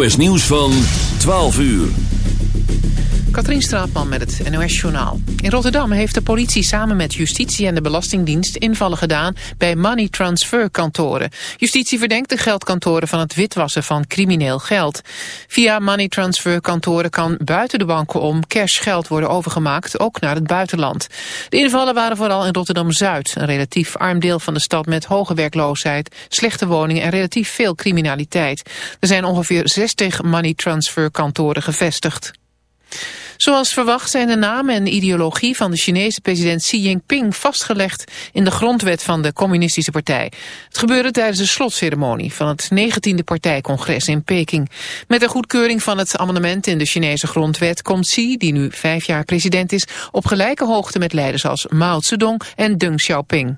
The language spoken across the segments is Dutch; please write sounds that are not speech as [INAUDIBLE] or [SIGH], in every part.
NOS nieuws van 12 uur. Katrien Straatman met het NOS-journaal. In Rotterdam heeft de politie samen met justitie en de Belastingdienst invallen gedaan bij money transfer kantoren. Justitie verdenkt de geldkantoren van het witwassen van crimineel geld. Via money transfer kantoren kan buiten de banken om cash geld worden overgemaakt, ook naar het buitenland. De invallen waren vooral in Rotterdam-Zuid, een relatief arm deel van de stad met hoge werkloosheid, slechte woningen en relatief veel criminaliteit. Er zijn ongeveer 60 money transfer kantoren gevestigd. Zoals verwacht zijn de naam en ideologie van de Chinese president Xi Jinping vastgelegd in de grondwet van de communistische partij. Het gebeurde tijdens de slotceremonie van het 19e partijcongres in Peking. Met de goedkeuring van het amendement in de Chinese grondwet komt Xi, die nu vijf jaar president is, op gelijke hoogte met leiders als Mao Zedong en Deng Xiaoping.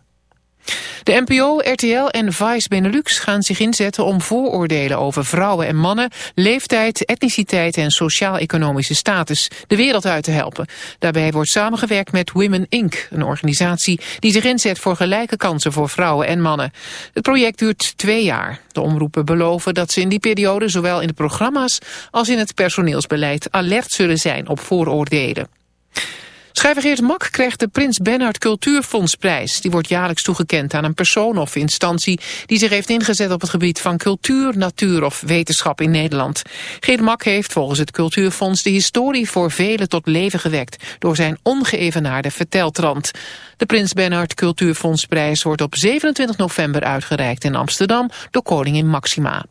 De NPO, RTL en Vice Benelux gaan zich inzetten om vooroordelen over vrouwen en mannen, leeftijd, etniciteit en sociaal-economische status de wereld uit te helpen. Daarbij wordt samengewerkt met Women Inc., een organisatie die zich inzet voor gelijke kansen voor vrouwen en mannen. Het project duurt twee jaar. De omroepen beloven dat ze in die periode zowel in de programma's als in het personeelsbeleid alert zullen zijn op vooroordelen. Schrijver Geert Mak krijgt de Prins Bernhard Cultuurfondsprijs. Die wordt jaarlijks toegekend aan een persoon of instantie... die zich heeft ingezet op het gebied van cultuur, natuur of wetenschap in Nederland. Geert Mak heeft volgens het Cultuurfonds de historie voor velen tot leven gewekt... door zijn ongeëvenaarde verteltrand. De Prins Bernhard Cultuurfondsprijs wordt op 27 november uitgereikt in Amsterdam... door koningin Maxima.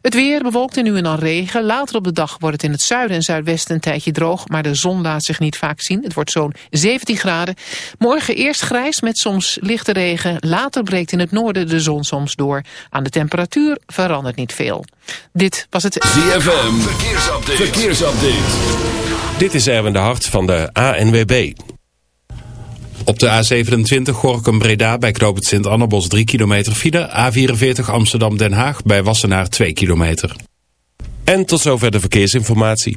Het weer bewolkt en nu en dan regen. Later op de dag wordt het in het zuiden en zuidwesten een tijdje droog, maar de zon laat zich niet vaak zien. Het wordt zo'n 17 graden. Morgen eerst grijs met soms lichte regen. Later breekt in het noorden de zon soms door. Aan de temperatuur verandert niet veel. Dit was het ZFM. Verkeersupdate. Verkeersupdate. Dit is Erwin de Hart van de ANWB. Op de A27 Gorkum-Breda bij Knoop het Sint-Annabos 3 kilometer file. A44 Amsterdam-Den Haag bij Wassenaar 2 kilometer. En tot zover de verkeersinformatie.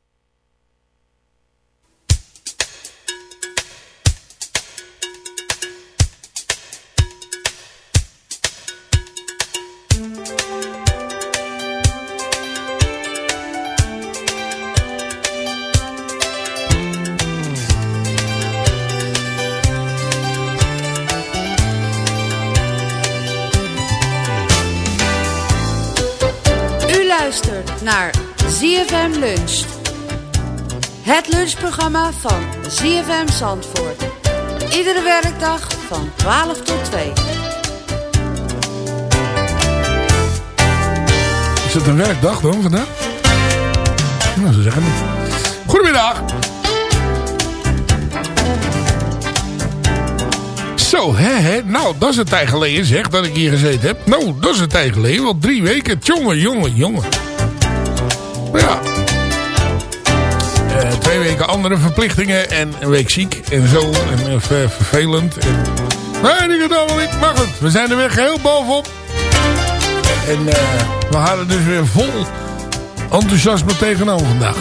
Het lunchprogramma van ZFM Zandvoort. Iedere werkdag van 12 tot 2. Is het een werkdag dan vandaag? Nou, ze zeggen het. Goedemiddag. Zo, hè, hè. Nou, dat is een tijd geleden zeg, dat ik hier gezeten heb. Nou, dat is een tijd geleden. Wel drie weken. Jongen, jongen, jongen. Ja. Eh, weken andere verplichtingen en een week ziek en zo. En uh, vervelend. En... Nee, ik het allemaal niet. Maar goed, we zijn er weer geheel bovenop. En uh, we hadden dus weer vol enthousiasme tegenover vandaag.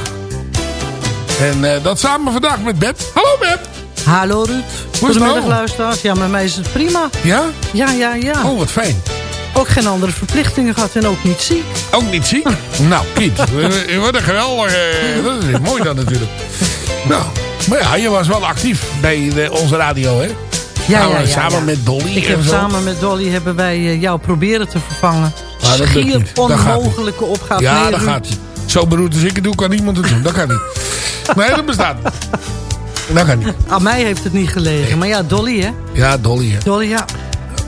En dat samen vandaag met Beb. Hallo Beb! Hallo Ruud. Goedemiddag luisteraars. Ja, met mij is het prima. Ja? Ja, ja, ja. Oh, wat fijn. Ook geen andere verplichtingen gehad en ook niet ziek. Ook niet ziek? [LAUGHS] nou, kind. Wat een geweldig. dat is mooi dan natuurlijk. [LAUGHS] Nou, maar ja, je was wel actief bij de, onze radio, hè? Ja, nou, ja, ja, Samen met Dolly Ik heb samen met Dolly hebben wij jou proberen te vervangen. Ah, dat Schier onmogelijke opgave. Ja, nee, dat gaat Zo beroerd als ik het doe, kan niemand het doen. Dat kan niet. [LAUGHS] Nee, dat bestaat Dat kan niet. Aan mij heeft het niet gelegen. Maar ja, Dolly, hè? Ja, Dolly, hè? Dolly, ja.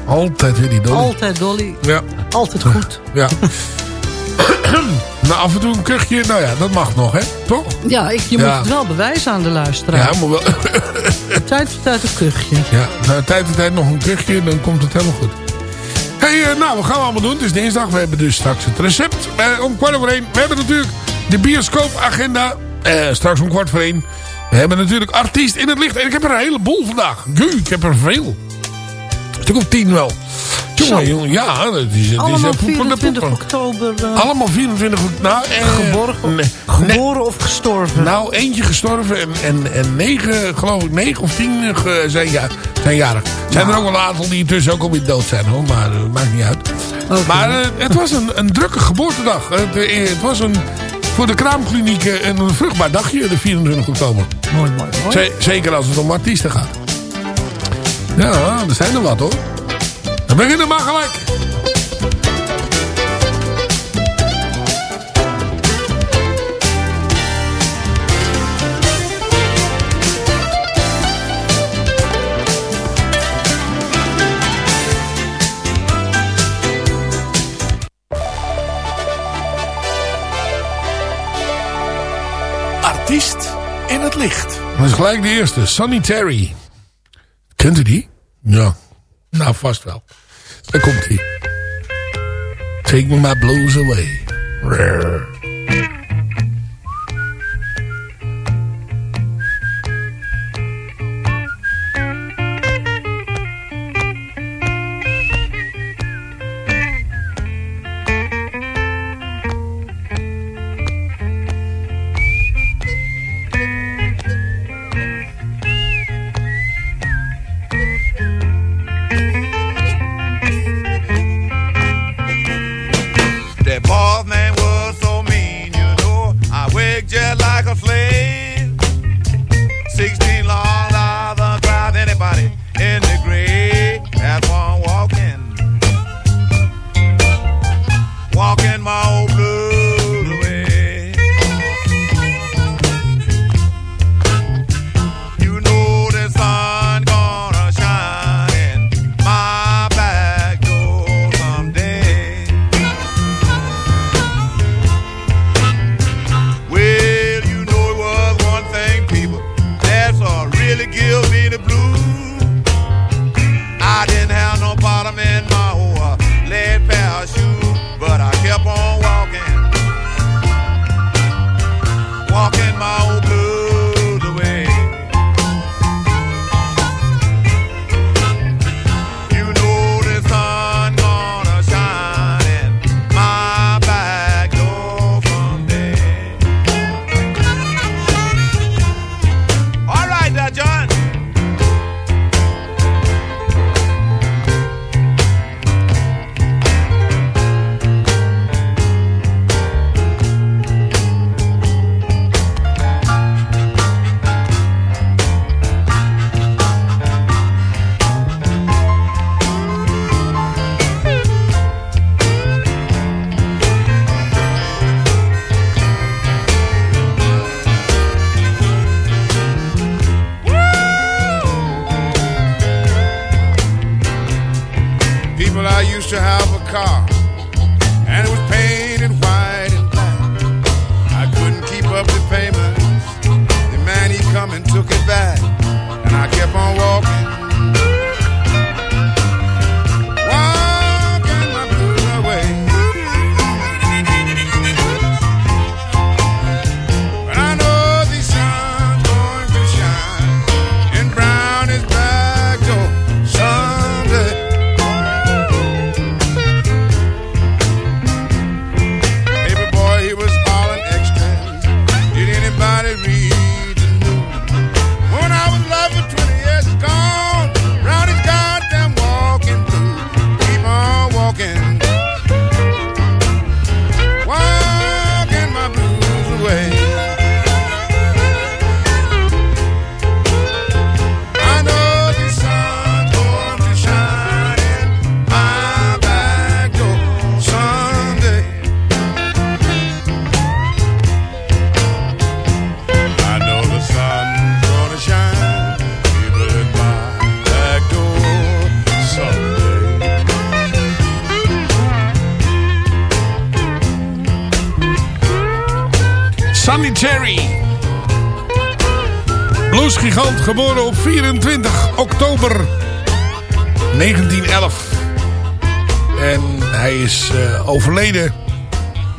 Altijd weer die Dolly. Altijd Dolly. Ja. Altijd goed. Ja. [LAUGHS] nou, af en toe een kuchje. Nou ja, dat mag nog, hè? Toch? Ja, ik, je moet het wel bewijzen aan de luisteraar. Ja, maar wel. [LAUGHS] tijd voor tijd een kuchje. Ja, nou, tijd voor tijd nog een kuchje. Dan komt het helemaal goed. hey, uh, nou, wat gaan we allemaal doen? Het is dinsdag. We hebben dus straks het recept uh, om kwart over één. We hebben natuurlijk de bioscoopagenda. Uh, straks om kwart voor één. We hebben natuurlijk artiest in het licht. En ik heb er een heleboel vandaag. Guu, ik heb er veel. Een stuk of tien wel. Jongen, jongen, ja. Dat is, het Allemaal is, 24 oktober. Uh, Allemaal 24 oktober. Nou, eh, Geborgen, nee, geboren of gestorven? Nou, eentje gestorven en, en, en negen, geloof ik, negen of tien uh, zijn, ja, zijn jarig. Zijn er ook wel een aantal die intussen ook alweer dood zijn, hoor. Maar dat maakt niet uit. Okay. Maar uh, het was een, een drukke geboortedag. Het, het was een voor de kraamklinieken een vruchtbaar dagje, de 24 oktober. Mooi, mooi, mooi. zeker als het om artiesten gaat. Ja, er zijn er wat hoor. Dan beginnen we maar gelijk. Artiest in het licht. Dat is gelijk de eerste, Sonny Terry. Kent u die? Ja. Nou, vast wel. Daar komt hij. Take my blues away. Rare.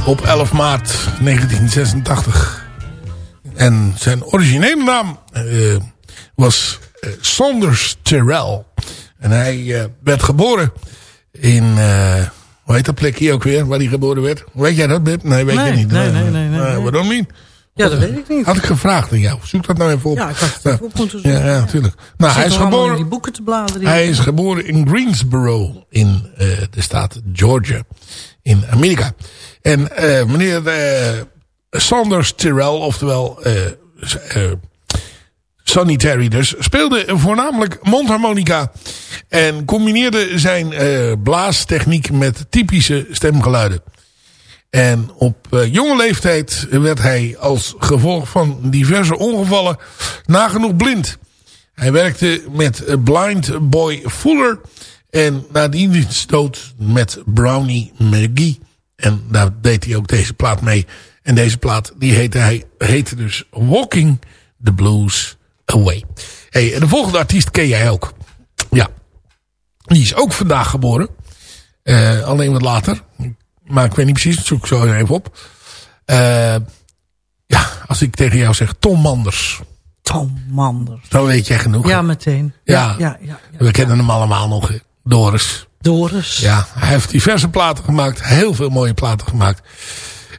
Op 11 maart 1986. En zijn originele naam uh, was uh, Saunders Terrell. En hij werd geboren in... hoe heet dat plekje ook weer, waar hij geboren werd? Weet jij dat, Bip? Nee, weet nee, je niet. Nee, nee, nee. nee, nee. waarom niet? Ja, dat weet ik niet. Had ik gevraagd aan jou. Zoek dat nou even op. Ja, ik had het even op moeten zoeken. Ja, ja, natuurlijk. Nou, hij is geboren. die boeken te bladeren. Hij is geboren in Greensboro in uh, de staat Georgia in Amerika. En uh, meneer uh, Sanders Tyrrell, oftewel Sonny Terry dus, speelde voornamelijk mondharmonica en combineerde zijn blaastechniek met typische stemgeluiden. En op uh, jonge leeftijd werd hij als gevolg van diverse ongevallen nagenoeg blind. Hij werkte met Blind Boy Fuller en nadien dood met Brownie McGee. En daar deed hij ook deze plaat mee. En deze plaat die heette, hij, heette dus Walking the Blues Away. Hey, en de volgende artiest ken jij ook. Ja, die is ook vandaag geboren. Uh, alleen wat later. Maar ik weet niet precies, zoek ik zo even op. Uh, ja, als ik tegen jou zeg Tom Manders. Tom Manders. Dan weet jij genoeg. Ja, meteen. Ja, ja, ja, ja we kennen hem allemaal nog. Doris. Doris. Ja, hij heeft diverse platen gemaakt. Heel veel mooie platen gemaakt.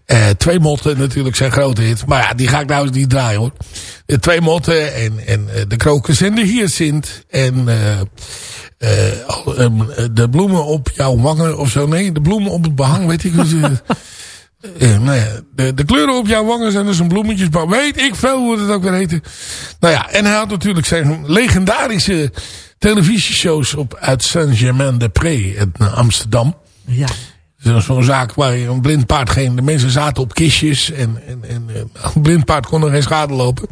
Uh, twee motten natuurlijk zijn grote hit. Maar ja, die ga ik nou eens niet draaien hoor. Uh, twee motten en, en uh, de krokus en de hyacinth. En um, de bloemen op jouw wangen of zo. Nee, de bloemen op het behang, weet ik hoe ze... [LAUGHS] nou ja, de, de, kleuren op jouw wangen zijn dus een bloemetjes. Maar weet ik veel hoe het ook weer heette. Nou ja, en hij had natuurlijk zijn legendarische televisieshows op uit Saint-Germain-de-Pré in Amsterdam. Ja. Zo'n zaak waar je een blind paard geen... De mensen zaten op kistjes en, en, en een blind paard kon er geen schade lopen.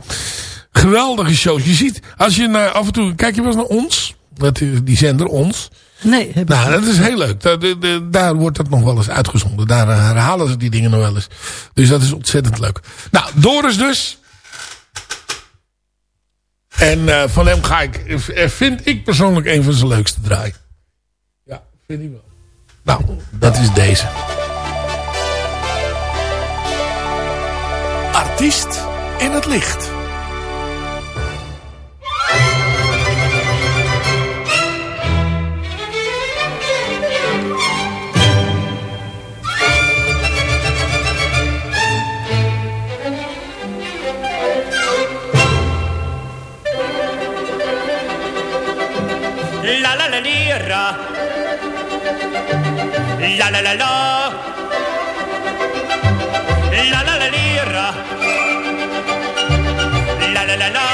Geweldige shows. Je ziet, als je naar, af en toe... Kijk je wel eens naar ons? Dat, die zender ons. Nee. Heb nou, dat is heel leuk. Daar, daar, daar, wordt dat nog wel eens uitgezonden. Daar herhalen ze die dingen nog wel eens. Dus dat is ontzettend leuk. Nou, Doris dus. En uh, van hem ga ik, vind ik persoonlijk een van zijn leukste draai. Ja, vind ik wel. Nou, dat is deze. Artiest in het licht. La la la lira. La la la la. La la la lira. La la la la.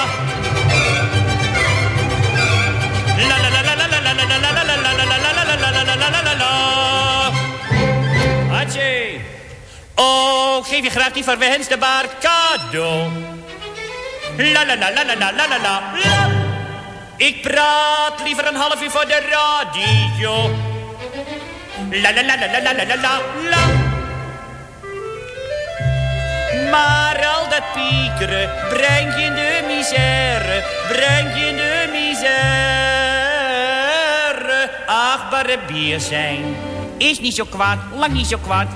La la la la la la la la la la la. Oh, geef je graag die verwenste baard cadeau. La la la la la la la la la. Ik praat liever een half uur voor de radio. La la la la la la la la la. Maar al dat piekeren brengt je de misère, brengt je de misère. Achtbare bier zijn is niet zo kwaad, lang niet zo kwaad.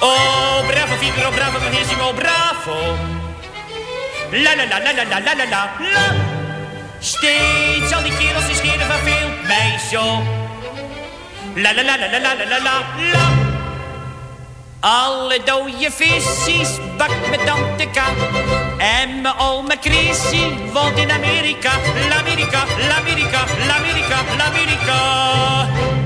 Oh, bravo Figaro, bravo Vergissimo, bravo. La la la la la la la la la la. Steeds al die kerels die scheren verveelt mij zo. La la la la la la la la la. Alle dode visjes bakt met tante K. En mijn oma Chrissy woont in Amerika. L'Amerika, l'Amerika, l'Amerika, l'Amerika.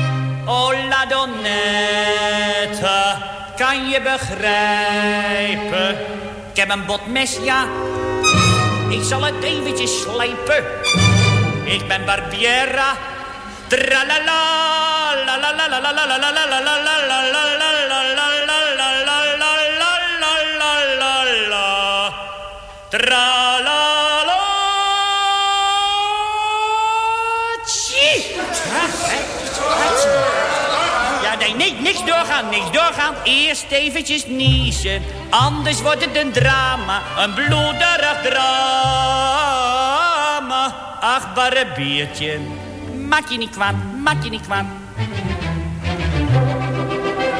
Oh, la donnette, kan je begrijpen? Ik heb een botmes, ja. Ik zal het eventjes slijpen. Ik ben Barbiera. Tralala, la la la la la la la la la la la la la la la Tralala. Ja, nee, nee, niks doorgaan, niks doorgaan. Eerst eventjes niezen. Anders wordt het een drama, een bloederig drama. Ach, barre biertje. Maak je niet kwaad, maak je niet kwaad.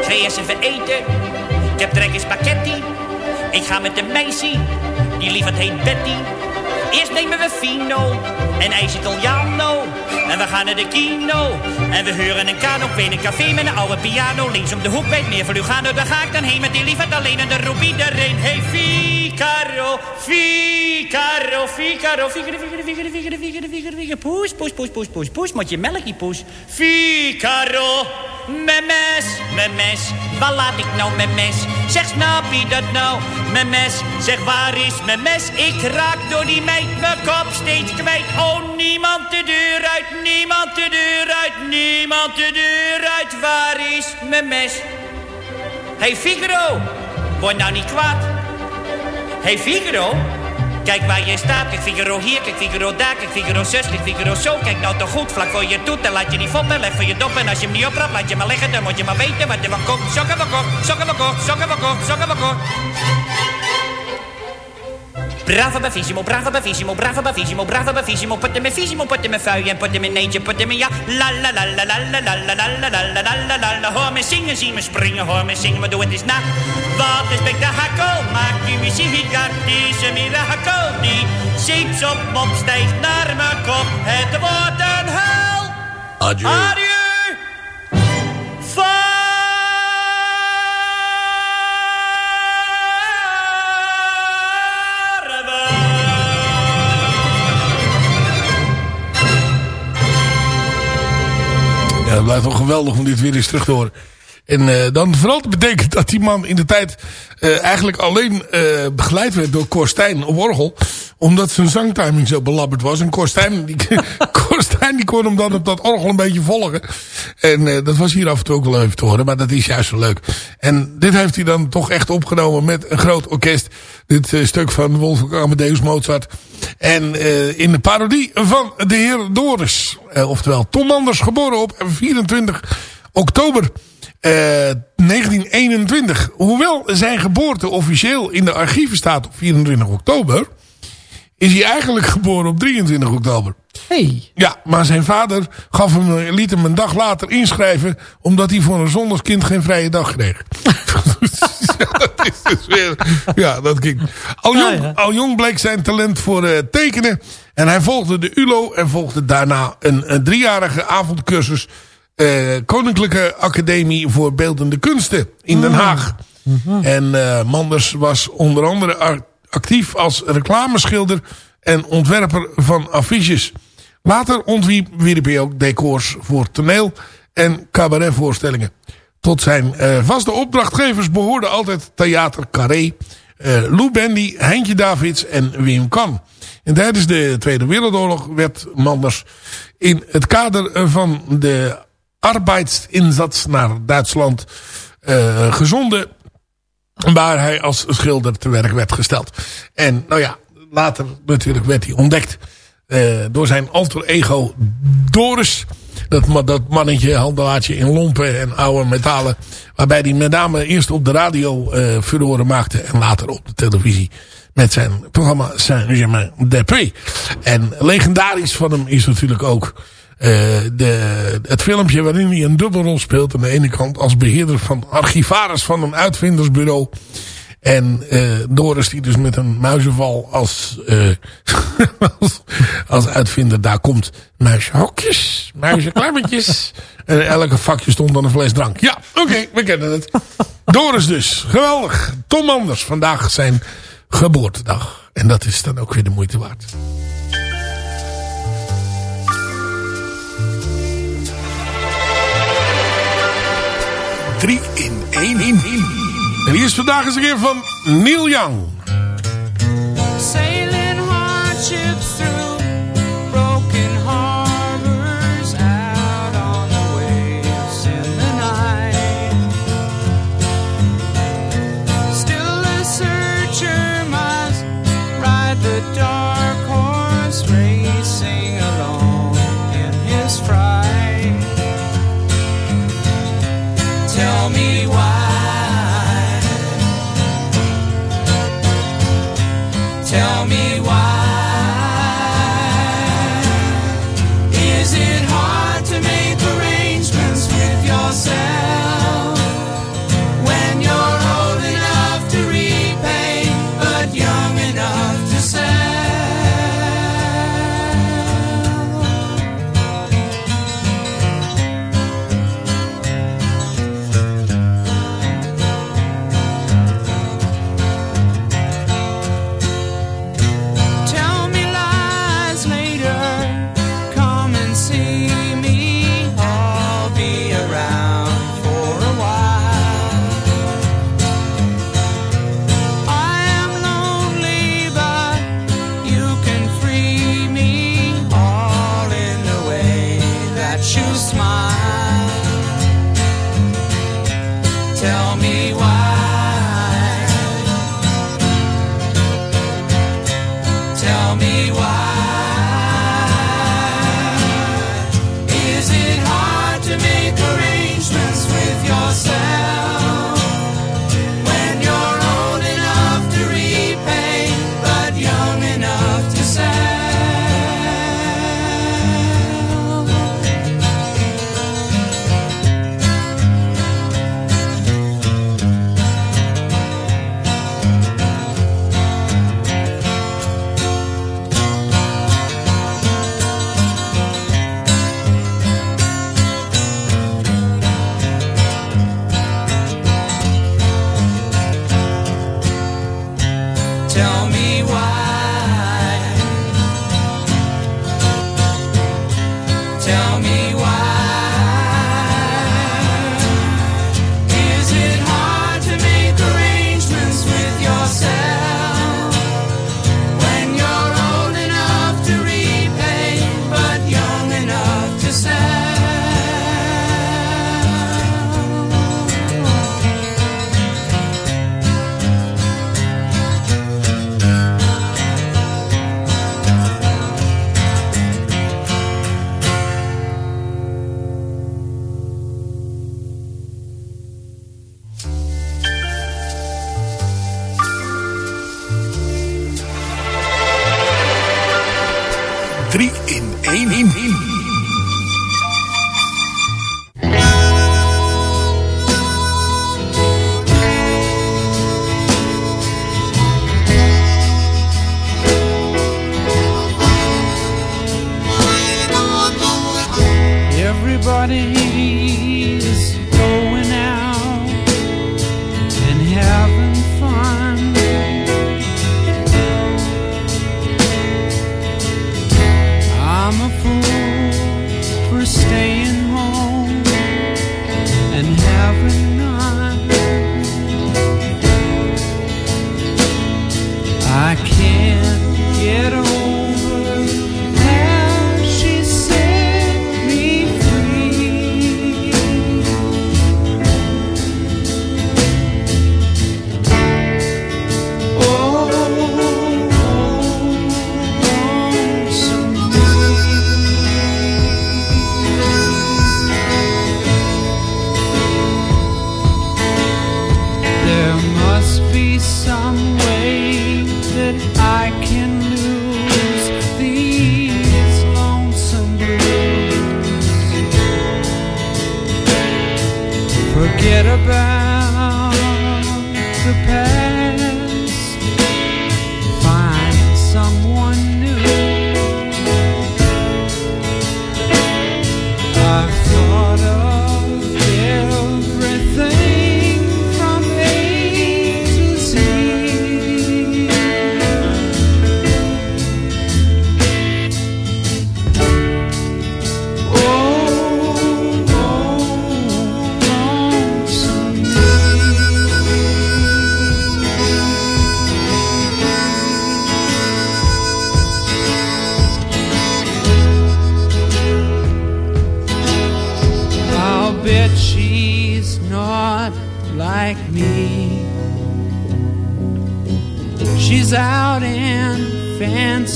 Ga even eten. Ik heb trek in spaghetti. Ik ga met de meisje die lief heet Betty. Eerst nemen we Fino en ijs Italiano. En we gaan naar de kino. En we huren een kano in een café met een oude piano. Links om de hoek bij het meer van Lugano. Daar ga ik dan heen met die liefheid alleen. En de roep iedereen. Hey Figaro, Figaro, Figaro, Figaro, Figaro, Figaro, Figaro, Figaro, Figaro. Poes, poes, poes, poes, poes, poes. Moet je melkje poes. Figaro, memes, memes. Waar laat ik nou mijn mes? Zeg, snap je dat nou? Mijn mes, zeg, waar is mijn mes? Ik raak door die meid mijn kop steeds kwijt. Oh, niemand de deur uit, niemand de deur uit, niemand de deur uit. Waar is mijn mes? Hey Figaro, word nou niet kwaad. Hey Figaro, kijk waar je staat. Kijk Figaro hier, kijk Figaro daar, kijk Figaro zus, kijk Figaro zo. Kijk nou toch goed, vlak voor je toet en laat je niet foppen. Leg voor je dop en als je hem niet oprapt, laat je maar liggen. Dan moet je maar weten wat er van komt. Sokken we kort, sokken we kort, sokken we kort, sokken we kort. Bravo bavissimo, bravo bavissimo, bravo bavissimo, bravo bavissimo. Put hem in visimo, put hem in vuil en put hem in eentje, put hem in ja. La la la la la la la la la la la la la la la Hoor me zingen, zie me springen, hoor me zingen, maar doe het eens na. Wat is spektakel, maakt u muziek, het is een mirakel. Die ziet op mop stijgt naar mijn kop, het wordt een hel. Adieu. Adieu. Het blijft wel geweldig om dit weer eens terug te horen. En uh, dan vooral betekent dat die man in de tijd uh, eigenlijk alleen uh, begeleid werd door Korstijn op orgel. Omdat zijn zangtiming zo belabberd was. En Korstijn die, [LAUGHS] [LAUGHS] Korstijn, die kon hem dan op dat orgel een beetje volgen. En dat was hier af en toe ook wel even te horen. Maar dat is juist zo leuk. En dit heeft hij dan toch echt opgenomen met een groot orkest. Dit stuk van Wolfgang Amadeus Mozart. En in de parodie van de heer Doris. oftewel Tom Anders, geboren op 24 oktober... Uh, 1921. Hoewel zijn geboorte officieel in de archieven staat op 24 oktober... is hij eigenlijk geboren op 23 oktober. Hey. Ja, maar zijn vader gaf hem, liet hem een dag later inschrijven... omdat hij voor een zondagskind geen vrije dag kreeg. ja, [LAUGHS] dat is dus weer... Ja, dat ging. Al jong, ja. al jong bleek zijn talent voor uh, tekenen... en hij volgde de ULO en volgde daarna een, een driejarige avondcursus... Uh, Koninklijke Academie voor Beeldende Kunsten in Den Haag. Mm -hmm. En uh, Manders was onder andere actief als reclameschilder en ontwerper van affiches. Later ontwierp hij ook decors voor toneel en cabaretvoorstellingen. Tot zijn uh, vaste opdrachtgevers behoorden altijd Theater Carré, Lou Bendy, Heintje Davids en Wim Kan. En tijdens de Tweede Wereldoorlog werd Manders in het kader van de arbeidsinzats naar Duitsland uh, gezonden. Waar hij als schilder te werk werd gesteld. En nou ja, later natuurlijk werd hij ontdekt uh, door zijn alter ego Doris. Dat, dat mannetje, handelaartje in lompen en oude metalen. Waarbij hij met name eerst op de radio uh, maakte. En later op de televisie. Met zijn programma Saint-Germain-des-Prés. En legendarisch van hem is natuurlijk ook... Uh, de, het filmpje waarin hij een dubbelrol speelt. Aan de ene kant als beheerder van archivaris van een uitvindersbureau. En uh, Doris die dus met een muizenval als, uh, [LAUGHS] als, als uitvinder daar komt. Muizenhokjes, muizenklemmetjes. [LAUGHS] en elke vakje stond dan een fles drank. Ja, oké, okay, we kennen het. Doris dus, geweldig. Tom Anders, vandaag zijn geboortedag. En dat is dan ook weer de moeite waard. 3 in 1 in 1. En hier is vandaag eens een keer van Neil Young. Say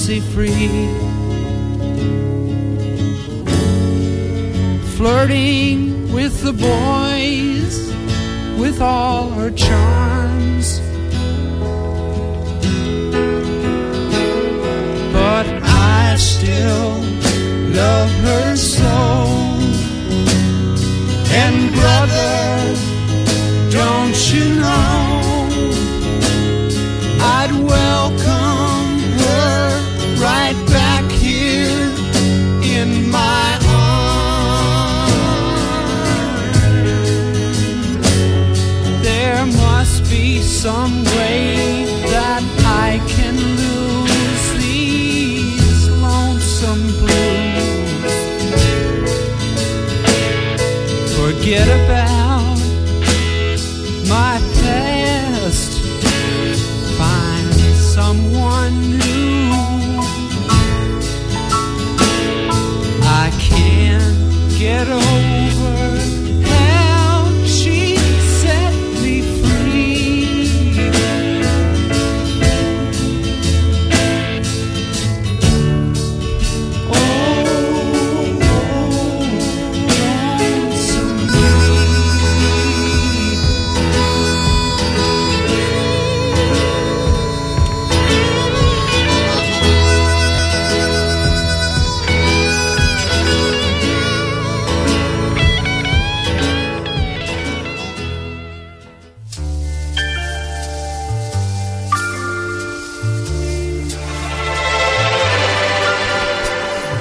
fancy free. Flirting with the boys with all her charms. But I still love her so. And brother, don't you know I'd welcome right back here in my arms. There must be some way.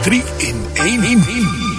3 in 1.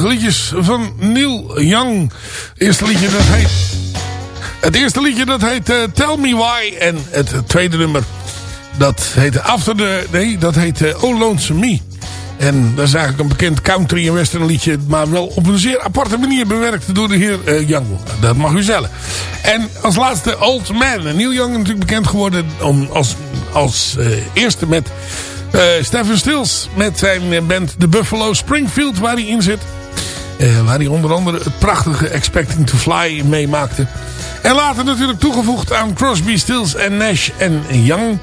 Liedjes van Neil Young. Eerste liedje dat heet... Het eerste liedje dat heet uh, Tell Me Why. En het tweede nummer dat heet After the... Nee, dat heet uh, Oh Lonesome Me. En dat is eigenlijk een bekend country en western liedje. Maar wel op een zeer aparte manier bewerkt door de heer uh, Young. Dat mag u zeggen. En als laatste Old Man. Neil Young natuurlijk bekend geworden om, als, als eerste met uh, Stephen Stills. Met zijn band The Buffalo Springfield waar hij in zit. Waar hij onder andere het prachtige Expecting to Fly meemaakte. En later natuurlijk toegevoegd aan Crosby, Stills en Nash en Young...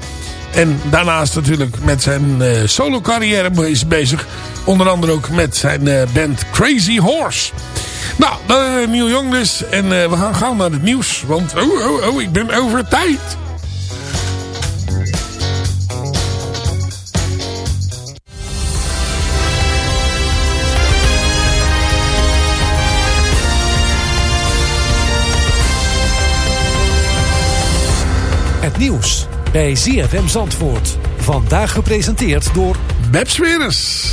En daarnaast natuurlijk met zijn uh, solo carrière is bezig. Onder andere ook met zijn uh, band Crazy Horse. Nou, Neil Young dus. En we gaan gauw naar het nieuws. Want oh, oh, oh, ik ben over tijd. Nieuws bij ZFM Zandvoort. Vandaag gepresenteerd door... Beb Sweres.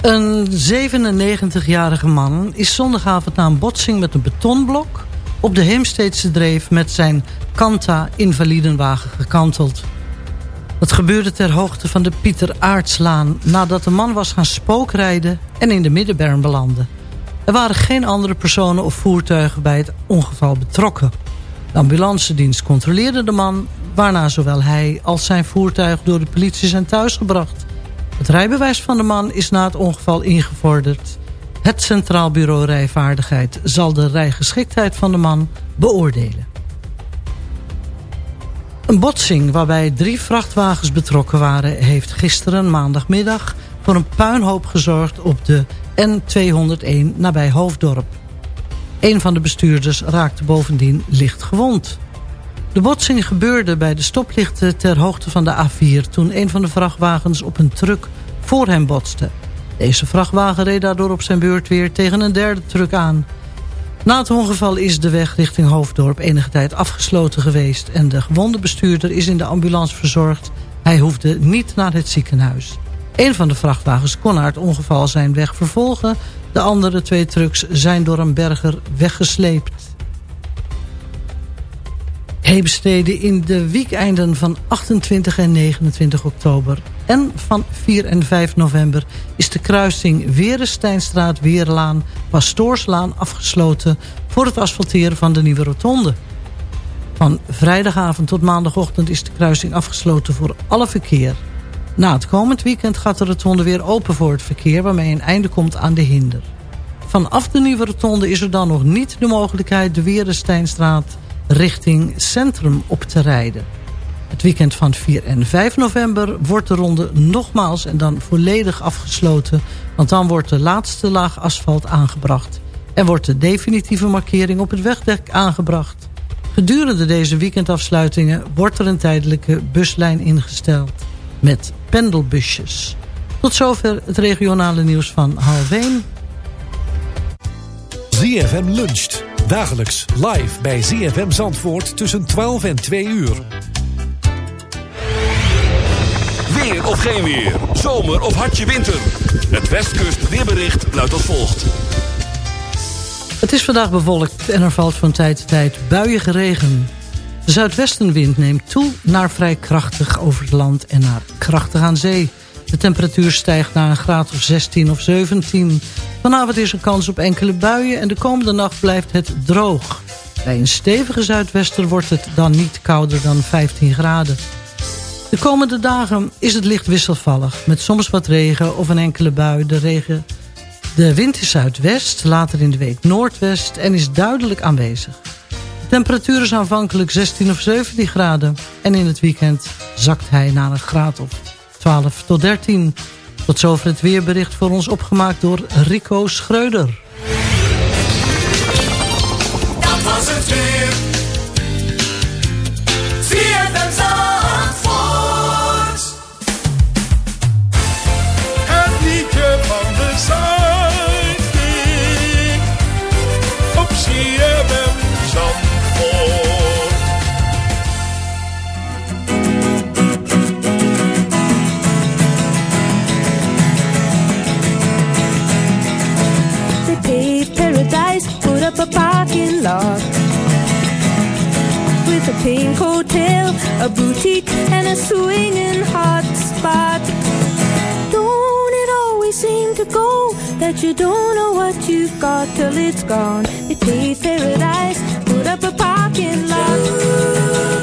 Een 97-jarige man is zondagavond na een botsing met een betonblok... op de Heemsteedse dreef met zijn Kanta invalidenwagen gekanteld. Dat gebeurde ter hoogte van de Pieter Aartslaan... nadat de man was gaan spookrijden en in de middenberm belandde. Er waren geen andere personen of voertuigen bij het ongeval betrokken. De ambulancedienst controleerde de man... waarna zowel hij als zijn voertuig door de politie zijn thuisgebracht. Het rijbewijs van de man is na het ongeval ingevorderd. Het Centraal Bureau Rijvaardigheid zal de rijgeschiktheid van de man beoordelen. Een botsing waarbij drie vrachtwagens betrokken waren... heeft gisteren maandagmiddag voor een puinhoop gezorgd op de N201 nabij Hoofddorp. Een van de bestuurders raakte bovendien licht gewond. De botsing gebeurde bij de stoplichten ter hoogte van de A4... toen een van de vrachtwagens op een truck voor hem botste. Deze vrachtwagen reed daardoor op zijn beurt weer tegen een derde truck aan. Na het ongeval is de weg richting Hoofddorp enige tijd afgesloten geweest... en de gewonde bestuurder is in de ambulance verzorgd. Hij hoefde niet naar het ziekenhuis. Een van de vrachtwagens kon naar het ongeval zijn weg vervolgen... De andere twee trucks zijn door een berger weggesleept. Heemstede in de weekeinden van 28 en 29 oktober en van 4 en 5 november is de kruising Werensteinstraat-Weerlaan Pastoorslaan afgesloten voor het asfalteren van de nieuwe rotonde. Van vrijdagavond tot maandagochtend is de kruising afgesloten voor alle verkeer. Na het komend weekend gaat de rotonde weer open voor het verkeer... waarmee een einde komt aan de hinder. Vanaf de nieuwe rotonde is er dan nog niet de mogelijkheid... de Werensteinstraat richting centrum op te rijden. Het weekend van 4 en 5 november wordt de ronde nogmaals en dan volledig afgesloten... want dan wordt de laatste laag asfalt aangebracht... en wordt de definitieve markering op het wegdek aangebracht. Gedurende deze weekendafsluitingen wordt er een tijdelijke buslijn ingesteld met pendelbusjes. Tot zover het regionale nieuws van half 1. ZFM luncht. Dagelijks live bij ZFM Zandvoort tussen 12 en 2 uur. Weer of geen weer. Zomer of hartje winter. Het Westkust weerbericht luidt als volgt. Het is vandaag bewolkt en er valt van tijd tot tijd buiige regen. De zuidwestenwind neemt toe naar vrij krachtig over het land en naar krachtig aan zee. De temperatuur stijgt naar een graad of 16 of 17. Vanavond is er kans op enkele buien en de komende nacht blijft het droog. Bij een stevige zuidwester wordt het dan niet kouder dan 15 graden. De komende dagen is het licht wisselvallig, met soms wat regen of een enkele bui. De, regen, de wind is zuidwest, later in de week noordwest en is duidelijk aanwezig. Temperatuur is aanvankelijk 16 of 17 graden. En in het weekend zakt hij naar een graad of 12 tot 13. Tot zover het weerbericht voor ons opgemaakt door Rico Schreuder. Dat was het weer. With a pink hotel, a boutique, and a swinging hot spot. Don't it always seem to go that you don't know what you've got till it's gone? They paved paradise, put up a parking lot. Ooh,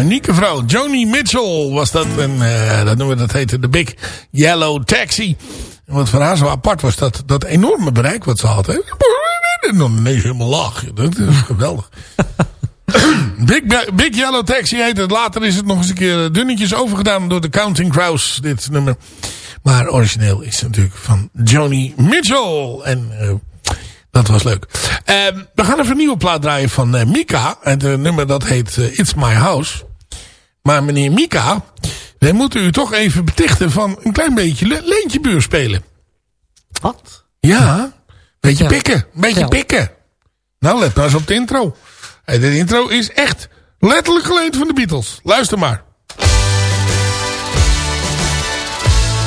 Unieke vrouw. Joni Mitchell was dat. En eh, dat noemen we, dat heette de Big Yellow Taxi. En wat voor haar zo apart was, dat, dat enorme bereik wat ze had. Hè? En dan ineens helemaal laag. Dat is geweldig. [COUGHS] Big, Big Yellow Taxi heet het. Later is het nog eens een keer dunnetjes overgedaan door de Counting Crows, dit nummer. Maar origineel is het natuurlijk van Joni Mitchell. En eh, dat was leuk. Ehm, we gaan even een nieuwe plaat draaien van eh, Mika. En het nummer dat heet eh, It's My House. Maar meneer Mika, wij moeten u toch even betichten van een klein beetje le leentjebuur spelen. Wat? Ja, beetje Ja. pikken. Een beetje Ja. pikken. Nou, let maar eens op de intro. En de intro is echt letterlijk geleend van de Beatles. Luister maar.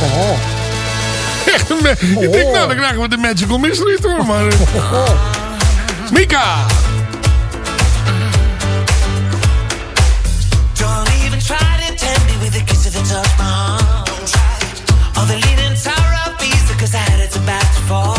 Oh. Echt een... me- Ik denk, nou, dan krijgen we de Magical Mystery Tour. Maar, eh. Mika! Don't even try to tempt me with a kiss if it touch my heart. Don't try it. Or the leaning tower of Pisa, cause I had it's about to fall.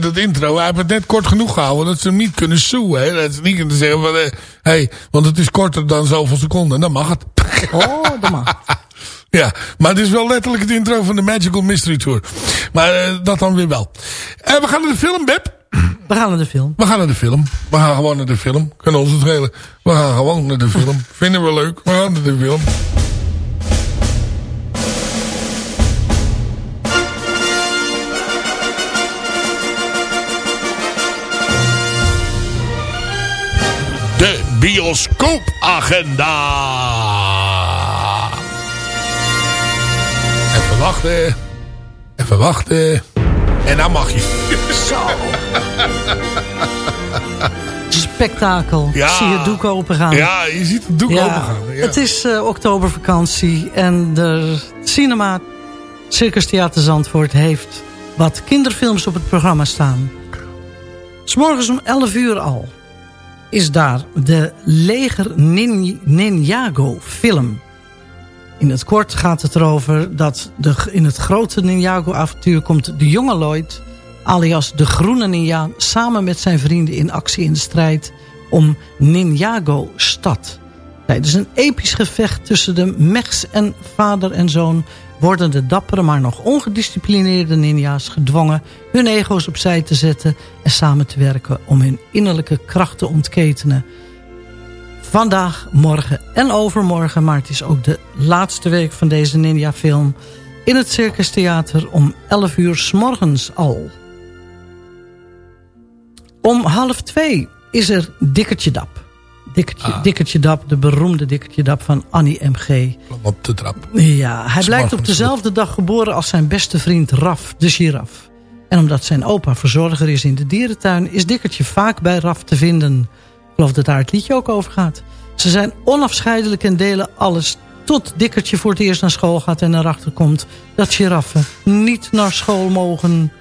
Met het intro. Hij heeft het net kort genoeg gehouden dat ze hem niet kunnen soeën. Hè? Dat ze niet kunnen zeggen van... Hé, hey, want het is korter dan zoveel seconden. Dan mag het. Oh, dat mag. [LAUGHS] Ja, maar het is wel letterlijk het intro van de Magical Mystery Tour. Maar eh, dat dan weer wel. Eh, we gaan naar de film, Beb. We gaan naar de film. We gaan naar de film. We gaan gewoon naar de film. Kunnen ons het schelen. We gaan gewoon naar de film. Vinden we leuk. We gaan naar de film. Bioscoopagenda. Even wachten. Even wachten. En dan mag je. [LAUGHS] Spektakel. Ja. Ik zie het doek open gaan. Ja, je ziet het doek Ja, opengaan. Ja. Het is eh, oktobervakantie en de cinema Circus Theater Zandvoort heeft wat kinderfilms op het programma staan. S'morgens om 11 uur al is daar de Leger Nin Ninjago film. In het kort gaat het erover dat de, in het grote Ninjago avontuur komt de jonge Lloyd, alias de groene ninja, samen met zijn vrienden in actie in de strijd om Ninjago stad. Tijdens een episch gevecht tussen de mechs en vader en zoon worden de dappere maar nog ongedisciplineerde ninja's gedwongen hun ego's opzij te zetten en samen te werken om hun innerlijke kracht te ontketenen. Vandaag, morgen en overmorgen, maar het is ook de laatste week van deze ninja film in het Circus Theater om 11 uur s morgens al. Om half twee is er Dikkertje Dap. Dikkertje, Ah. Dikkertje Dap, de beroemde Dikkertje Dap van Annie M.G. Op de trap. Ja, hij blijkt op dezelfde dag geboren als zijn beste vriend Raf, de giraf. En omdat zijn opa verzorger is in de dierentuin... is Dikkertje vaak bij Raf te vinden. Ik geloof dat daar het liedje ook over gaat. Ze zijn onafscheidelijk en delen alles... tot Dikkertje voor het eerst naar school gaat en erachter komt... dat giraffen niet naar school mogen.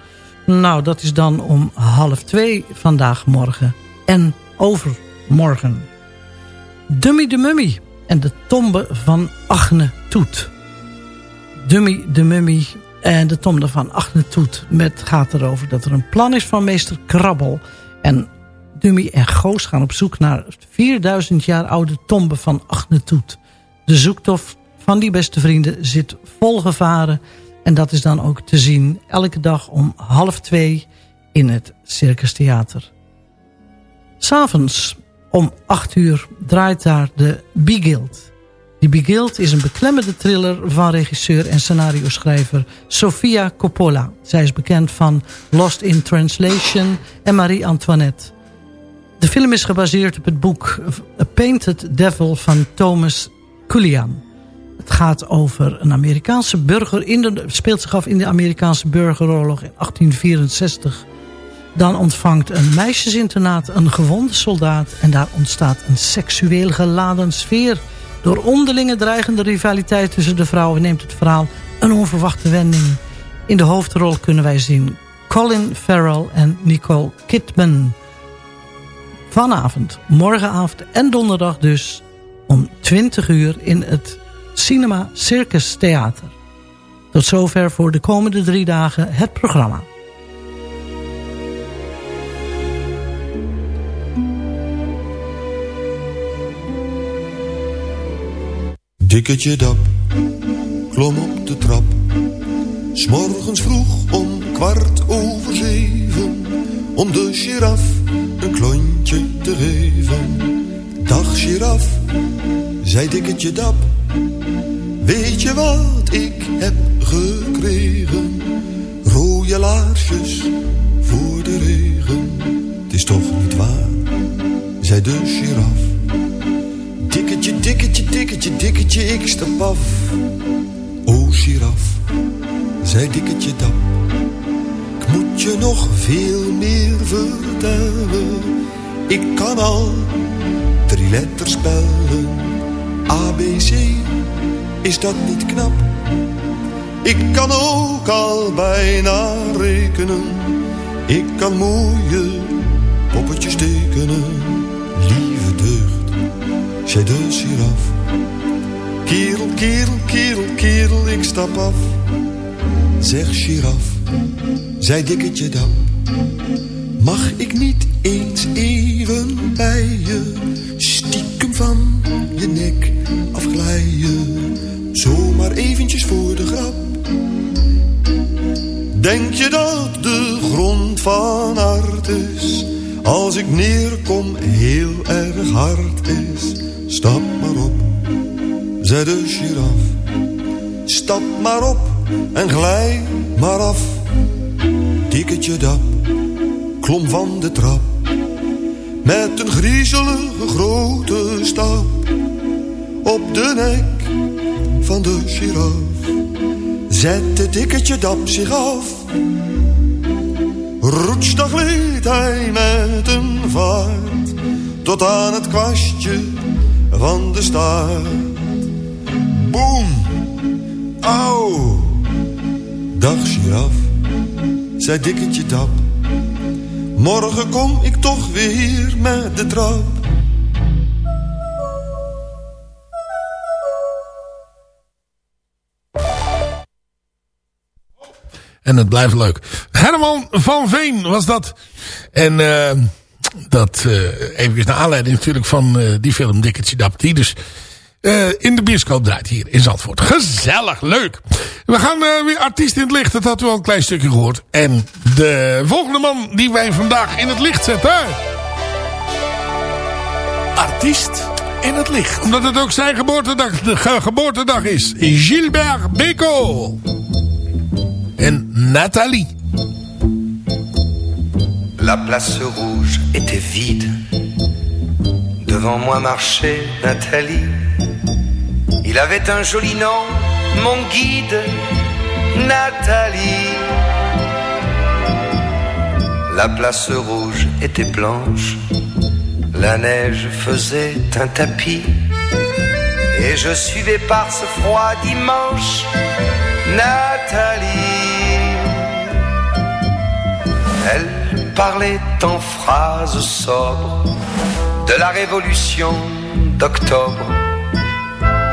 Nou, dat is dan om half twee vandaag morgen. En overmorgen. Dummy de Mummy en de tombe van Agne Toet. Dummy de Mummy en de tombe van Agne Toet. Met gaat erover dat er een plan is van meester Krabbel. En Dummy en Goos gaan op zoek naar 4000 jaar oude tombe van Agne Toet. De zoektocht van die beste vrienden zit vol gevaren. En dat is dan ook te zien elke dag om half twee in het Circus Theater. S'avonds om 8 uur draait daar de Big Guild. Die Big Guild is een beklemmende thriller van regisseur en scenario-schrijver Sofia Coppola. Zij is bekend van Lost in Translation en Marie Antoinette. De film is gebaseerd op het boek A Painted Devil van Thomas Cullian. Het gaat over een Amerikaanse burger, in de, speelt zich af in de Amerikaanse burgeroorlog in 1864. Dan ontvangt een meisjesinternaat een gewonde soldaat... en daar ontstaat een seksueel geladen sfeer. Door onderlinge dreigende rivaliteit tussen de vrouwen... neemt het verhaal een onverwachte wending. In de hoofdrol kunnen wij zien Colin Farrell en Nicole Kidman. Vanavond, morgenavond en donderdag dus... om 20 uur in het Cinema Circus Theater. Tot zover voor de komende drie dagen het programma. Dikketje Dap klom op de trap. S'morgens vroeg om kwart over zeven. Om de giraf een klontje te geven. Dag giraf, zei Dikketje Dap. Weet je wat ik heb gekregen? Rode laarsjes voor de regen. Het is toch niet waar, zei de giraf. Dikketje, dikketje, ik stap af. O giraf, zei dikketje dap. Ik moet je nog veel meer vertellen. Ik kan al drie letters spellen. ABC, is dat niet knap? Ik kan ook al bijna rekenen. Ik kan mooie poppetjes tekenen. Lieve deugd, zei de giraf. Kerel, kerel, kerel, kerel, ik stap af. Zeg giraf, zei dikketje dan. Mag ik niet eens even bij je stiekem van je nek afglijden? Zomaar eventjes voor de grap. Denk je dat de grond van hart is? Als ik neerkom heel erg hard zei de giraf. Stap maar op en glij maar af. Tikketje dap, klom van de trap. Met een griezelige grote stap. Op de nek van de giraf. Zette tikketje dap zich af. Roets, dan gleed hij met een vaart. Tot aan het kwastje van de staart. Boem! Auw! Dag giraf, zei dikketje dap. Morgen kom ik toch weer met de trap. En het blijft leuk. Herman van Veen was dat. En uh, dat uh, even naar aanleiding natuurlijk van uh, die film Dikketje Dap. Die dus in de bioscoop draait hier in Zandvoort. Gezellig, leuk. We gaan weer artiest in het licht. Dat hadden we al een klein stukje gehoord. En de volgende man die wij vandaag in het licht zetten. Artiest in het licht. Omdat het ook zijn geboortedag, de ge geboortedag is. Gilbert Bécaud. En Nathalie. La place rouge était vide. Devant moi marchait Nathalie. Il avait un joli nom, mon guide, Nathalie. La place rouge était blanche. La neige faisait un tapis. Et je suivais par ce froid dimanche Nathalie. Elle parlait en phrases sobres de la révolution d'octobre.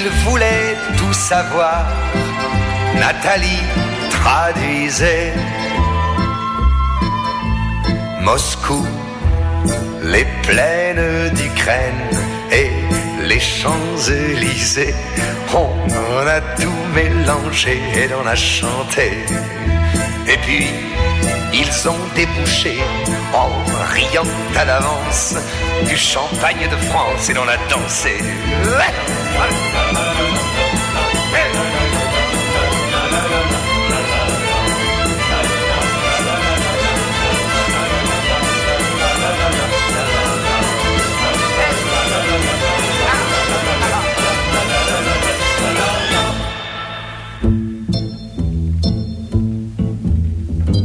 il voulait tout savoir. Nathalie traduisait Moscou, les plaines d'Ukraine et les Champs-Élysées. On a tout mélangé et on a chanté. Et puis, ils ont débouché en riant à l'avance du champagne de France et l'on a dansé.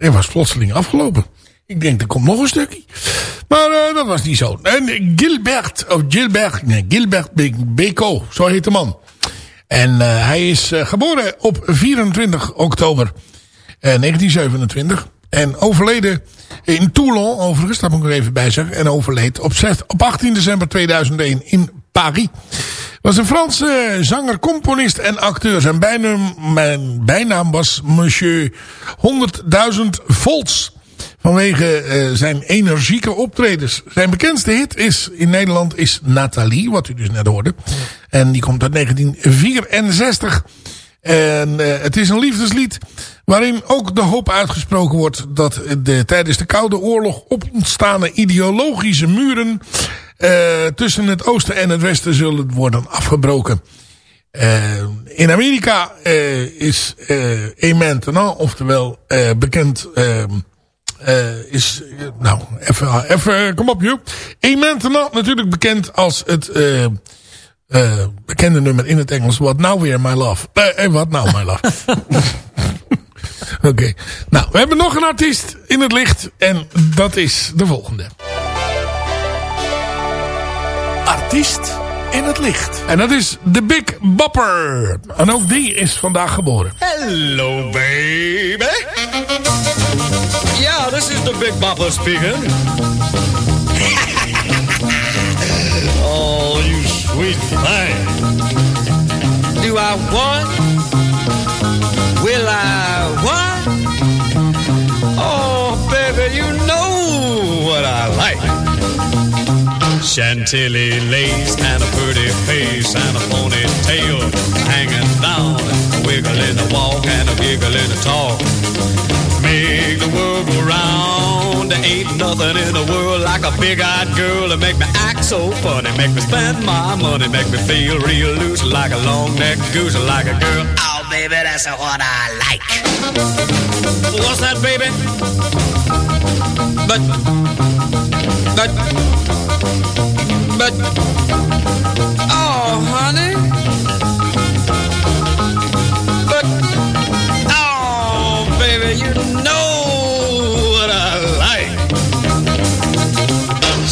Het was plotseling afgelopen. Ik denk, er komt nog een stukje. Maar eh, dat was niet zo. En Gilbert, of Gilbert, nee, Gilbert Be- Beko, zo heet de man. En eh, hij is eh, geboren op 24 oktober eh, 1927. En overleden in Toulon, overigens, dat moet ik er even bij zeggen. En overleed op, 6 op 18 december 2001 in Paris. Was een Franse zanger, componist en acteur. Zijn bijnaam, mijn bijnaam was Monsieur 100.000 volts. Vanwege eh, zijn energieke optredens. Zijn bekendste hit is in Nederland is Nathalie, wat u dus net hoorde. En die komt uit 1964. En eh, het is een liefdeslied waarin ook de hoop uitgesproken wordt dat de, tijdens de Koude Oorlog ontstane ideologische muren eh, tussen het oosten en het westen zullen worden afgebroken. Eh, in Amerika eh, is eh Amen Tenant, oftewel bekend... ehm, eh, is, nou, even, even, kom op joh. Amen Tenant natuurlijk bekend als het bekende nummer in het Engels. What Now We're My Love. Eh, what Now My Love. [LAUGHS] Oké. Nou, we hebben nog een artiest in het licht. En dat is de volgende. Artiest in het licht. En dat is de Big Bopper. En ook die is vandaag geboren. Hello, baby. Yeah, this is the Big Bopper speaking. [LAUGHS] oh, you sweet thing. Do I want? Will I what? Oh, baby, you know what I like. Chantilly lace and a pretty face and a ponytail hanging down, a wiggle in the walk and a giggle in the talk. Make the world go round. There ain't nothing in the world like a big-eyed girl to make me act so funny, make me spend my money, make me feel real loose like a long-necked goose, like a girl. Oh, baby, that's what I like. What's that, baby? But, but, good.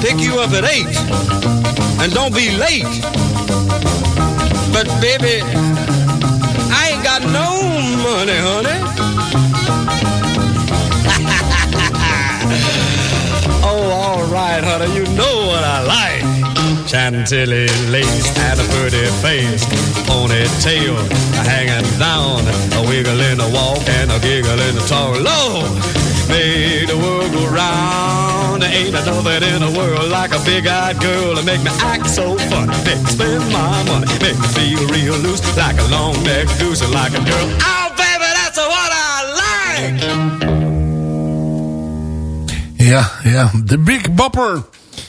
Pick you up at eight, and don't be late. But baby, I ain't got no money, honey. [LAUGHS] oh, all right, honey, you know what I like. Chantilly lace and a pretty face, ponytail hanging down, a wiggle in the walk and a giggle in the talk. Lord, made the world go round. Ain't nothing in the world like a big-eyed girl to make me act so funny, make me spend my money, make me feel real loose like a long-necked goose, like a girl. Oh, baby, that's what I like. Ja, ja, de Big Bopper.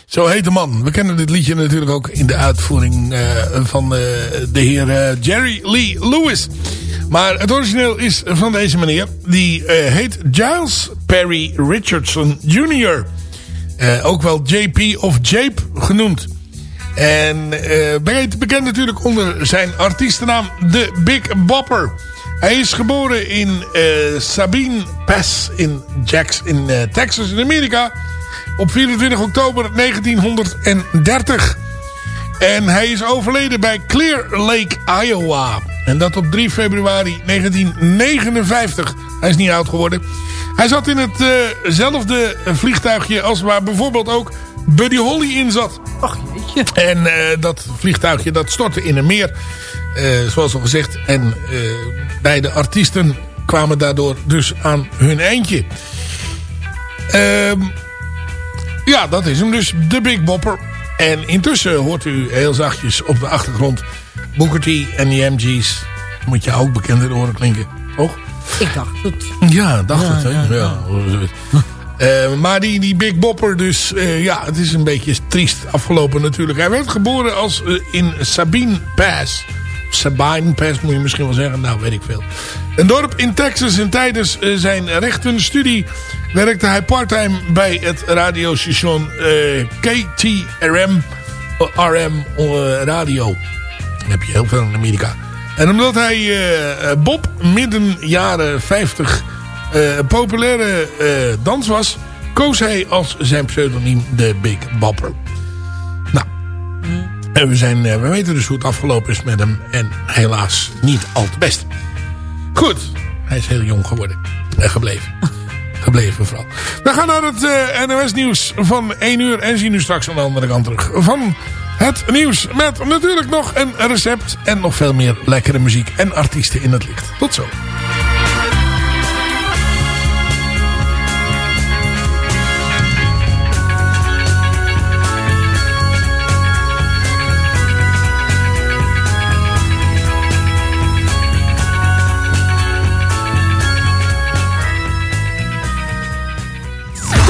Zo heet de man. We kennen dit liedje natuurlijk ook in de uitvoering eh, van eh, de heer eh, Jerry Lee Lewis. Maar het origineel is van deze meneer. Die heet Giles Perry Richardson Jr. Eh, ook wel JP of Jape genoemd. En eh bekend, bekend natuurlijk onder zijn artiestennaam The Big Bopper. Hij is geboren in eh, Sabine Pass in, Jacks, in Texas in Amerika. Op 24 oktober 1930. En hij is overleden bij Clear Lake, Iowa. En dat op 3 februari 1959. Hij is niet oud geworden. Hij zat in hetzelfde vliegtuigje als waar bijvoorbeeld ook Buddy Holly in zat. Ach jeetje. En eh, dat vliegtuigje dat stortte in een meer. eh, zoals al gezegd. En eh, beide artiesten kwamen daardoor dus aan hun eindje. Ehm, ja, dat is hem dus. De Big Bopper. En intussen hoort u heel zachtjes op de achtergrond... Booker T en de MG's. Moet je ook bekend in de oren klinken, toch? Ik dacht het. Ja, dacht Ja, het, hè? ja, Ja, Eh, maar die, die Big Bopper dus, eh, ja, het is een beetje triest afgelopen natuurlijk. Hij werd geboren als eh, in Sabine Pass. Sabine Pass moet je misschien wel zeggen, nou weet ik veel. Een dorp in Texas en tijdens zijn rechtenstudie werkte hij parttime bij het radiostation eh, KTRM RM eh, Radio. Dat heb je heel veel in Amerika. En omdat hij eh, eh, Bob midden jaren 50 eh, een populaire dans was... koos hij als zijn pseudoniem de Big Bopper. Nou, en we, zijn, we weten dus hoe het afgelopen is met hem. En helaas niet al te best. Goed, hij is heel jong geworden. En gebleven. [LAUGHS] gebleven vooral. We gaan naar het NOS nieuws van 1 uur. En zien u straks aan de andere kant terug. Van het nieuws. Met natuurlijk nog een recept. En nog veel meer lekkere muziek en artiesten in het licht. Tot zo.